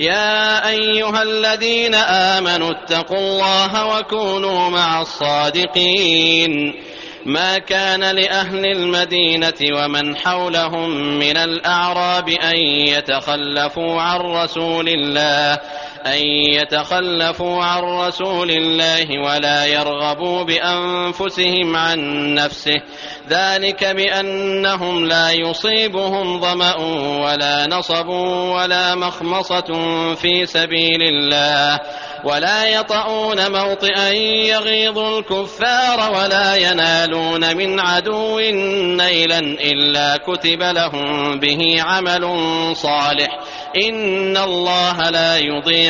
يا أيها الذين آمنوا اتقوا الله وكونوا مع الصادقين. ما كان لأهل المدينة ومن حولهم من الأعراب أن يتخلفوا عن رسول الله أن يتخلفوا عن رسول الله ولا يرغبوا بأنفسهم عن نفسه. ذلك بأنهم لا يصيبهم ظمأ ولا نصب ولا مخمصة في سبيل الله. ولا يطؤون موطئا يغيظ الكفار ولا ينالون من عدو نيلا إلا كتب لهم به عمل صالح. إن الله لا يضيع